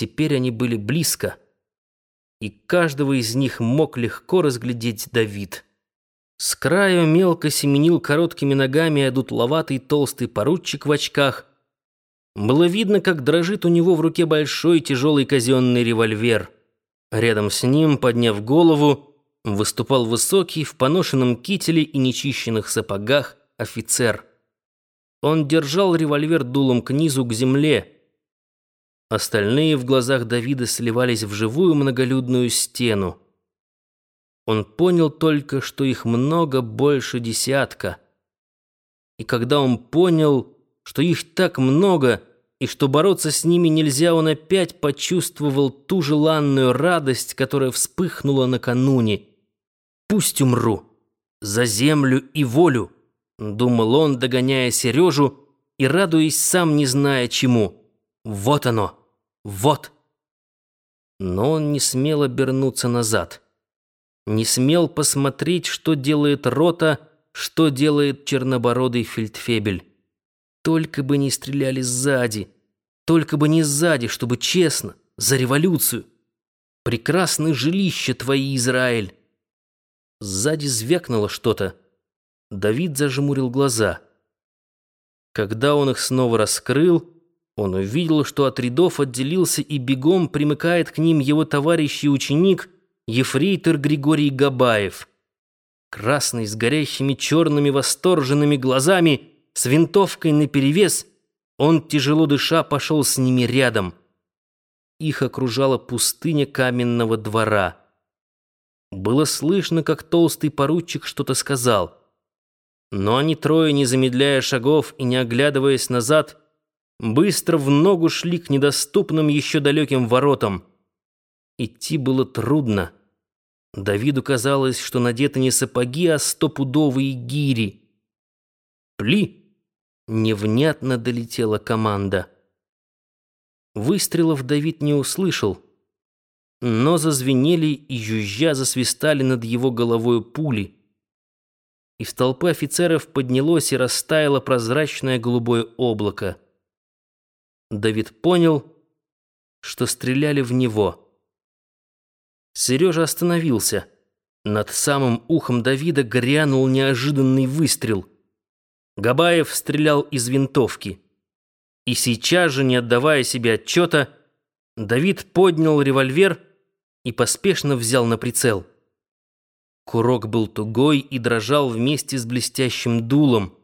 Теперь они были близко, и каждого из них мог легко разглядеть Давид. С краю мелко семенил короткими ногами одутловатый толстый поручик в очках. Было видно, как дрожит у него в руке большой тяжелый казенный револьвер. Рядом с ним, подняв голову, выступал высокий в поношенном кителе и нечищенных сапогах офицер. Он держал револьвер дулом к низу, к земле. Остальные в глазах Давида сливались в живую многолюдную стену. Он понял только, что их много больше десятка. И когда он понял, что их так много, и что бороться с ними нельзя, он опять почувствовал ту желанную радость, которая вспыхнула накануне. «Пусть умру за землю и волю», — думал он, догоняя Сережу и радуясь сам не зная чему. «Вот оно! Вот!» Но он не смел обернуться назад не смел посмотреть, что делает рота, что делает чернобородый фельдфебель. Только бы не стреляли сзади, только бы не сзади, чтобы честно, за революцию. Прекрасное жилище твои, Израиль. Сзади звякнуло что-то. Давид зажмурил глаза. Когда он их снова раскрыл, он увидел, что от рядов отделился и бегом примыкает к ним его товарищ и ученик — ефрейтор Григорий Габаев. Красный, с горящими черными восторженными глазами, с винтовкой наперевес, он, тяжело дыша, пошел с ними рядом. Их окружала пустыня каменного двора. Было слышно, как толстый поручик что-то сказал. Но они трое, не замедляя шагов и не оглядываясь назад, быстро в ногу шли к недоступным еще далеким воротам. Идти было трудно. Давиду казалось, что надеты не сапоги, а стопудовые гири. «Пли!» — невнятно долетела команда. Выстрелов Давид не услышал, но зазвенели и жужжа засвистали над его головой пули. Из толпы офицеров поднялось и растаяло прозрачное голубое облако. Давид понял, что стреляли в него. Сережа остановился. Над самым ухом Давида грянул неожиданный выстрел. Габаев стрелял из винтовки. И сейчас же, не отдавая себе отчета, Давид поднял револьвер и поспешно взял на прицел. Курок был тугой и дрожал вместе с блестящим дулом.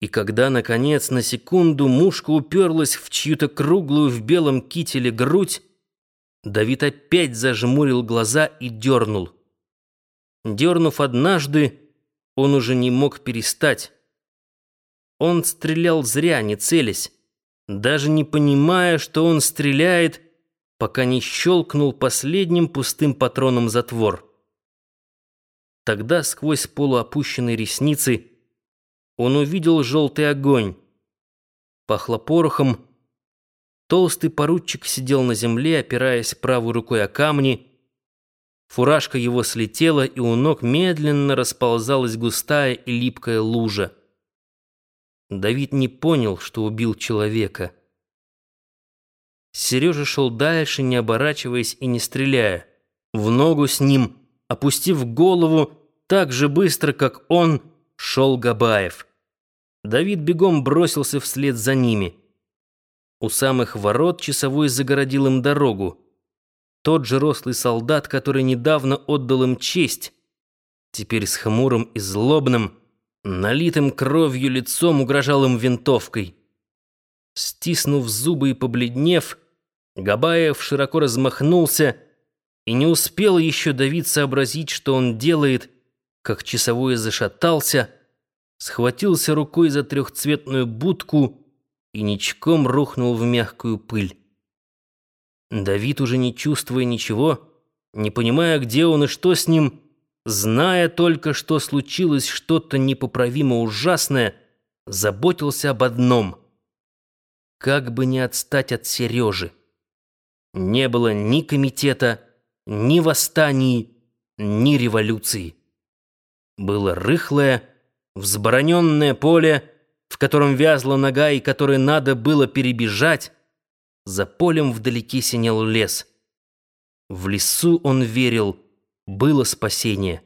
И когда, наконец, на секунду мушка уперлась в чью-то круглую в белом кителе грудь, Давид опять зажмурил глаза и дернул. Дернув однажды, он уже не мог перестать. Он стрелял зря, не целясь, даже не понимая, что он стреляет, пока не щелкнул последним пустым патроном затвор. Тогда сквозь полуопущенные ресницы он увидел желтый огонь. Пахло порохом, Толстый поручик сидел на земле, опираясь правой рукой о камни. Фуражка его слетела, и у ног медленно расползалась густая и липкая лужа. Давид не понял, что убил человека. Сережа шел дальше, не оборачиваясь и не стреляя. В ногу с ним, опустив голову, так же быстро, как он, шел Габаев. Давид бегом бросился вслед за ними. У самых ворот часовой загородил им дорогу. Тот же рослый солдат, который недавно отдал им честь, теперь с хмурым и злобным, налитым кровью лицом угрожал им винтовкой. Стиснув зубы и побледнев, Габаев широко размахнулся и не успел еще Давид сообразить, что он делает, как часовой зашатался, схватился рукой за трехцветную будку и ничком рухнул в мягкую пыль. Давид, уже не чувствуя ничего, не понимая, где он и что с ним, зная только, что случилось что-то непоправимо ужасное, заботился об одном — как бы не отстать от Сережи. Не было ни комитета, ни восстаний, ни революции. Было рыхлое, взбороненное поле — в котором вязла нога и который надо было перебежать, За полем вдалеке синел лес. В лесу, он верил, было спасение.